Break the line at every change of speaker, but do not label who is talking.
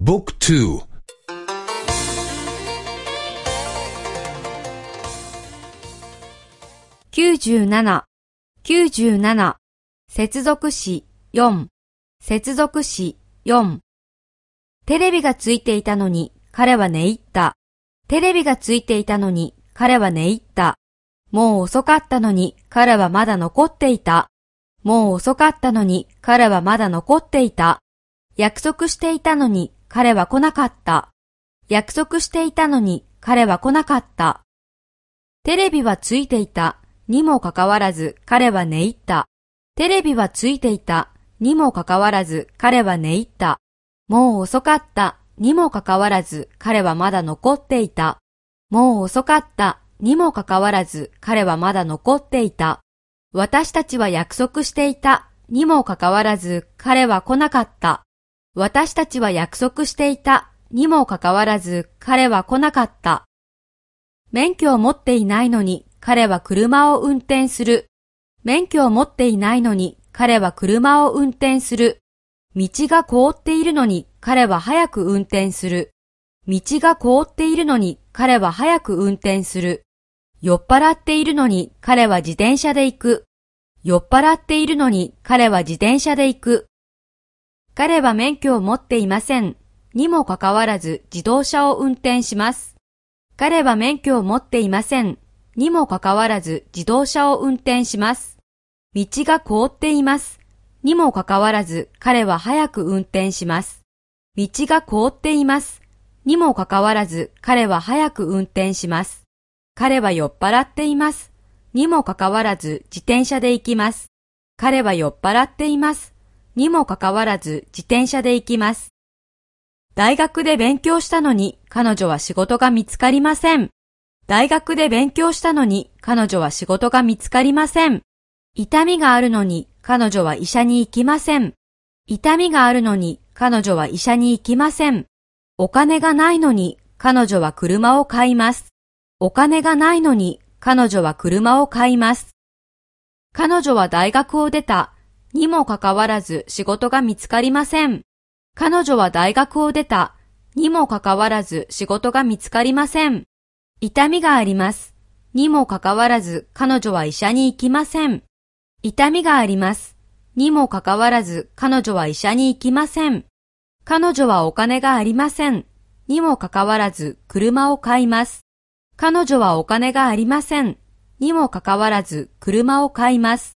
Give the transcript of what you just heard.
Book 2
97、97、接続詞4、接続詞4。テレビがついていたのに彼は寝入った。テレビがついていたのに彼は寝入った。もう遅かったのに彼はまだ残っていた。もう遅かったのに彼はまだ残っていた。約束していたのに彼は来なかった。約束していたのに彼は来なかった。テレビはついていたにもかかわらず彼は寝入った。テレビはついていたにもかかわらず彼は寝入った。もう遅かったにもかかわらず彼はまだ残っていた。もう遅かったにもかかわらず彼はまだ残っていた。私たちは約束していたにもかかわらず彼は来なかった。私たちは約束していたにもかかわらず彼は来なかった。免許を持っていないのに彼は車を運転する。免許を持っていないのに彼は車を運転する。道が凍っているのに彼は早く運転する。道が凍っているのに彼は早く運転する。酔っ払っているのに彼は自転車で行く。酔っ払っているのに彼は自転車で行く。彼は免許を持っていません。にもかかわらず自動車を運転します。彼は免許を持っていません。にもかかわらず自動車を運転します。道が凍っています。にもかかわらず彼は早く運転します。道が凍っています。にもかかわらず彼は早く運転します。彼は酔っ払っています。にもかかわらず自転車で行きます。彼は酔っ払っています。にもかかわらず自転車で行きます。大学で勉強したのに彼女は仕事が見つかりません。大学で勉強したのに彼女は仕事が見つかりません。痛みがあるのに彼女は医者に行きません。痛みがあるのに彼女は医者に行きません。お金がないのに彼女は車を買います。お金がないのに彼女は車を買います。彼女は大学を出たにもかかわらず仕事が見つかりません。彼女は大学を出たにもかかわらず仕事が見つかりません。痛みがあります。にもかかわらず彼女は医者に行きません。痛みがあります。にもかかわらず彼女は医者に行きません。彼女はお金がありません。にもかかわらず車を買います。彼女はお金がありません。にもかかわらず車を買います。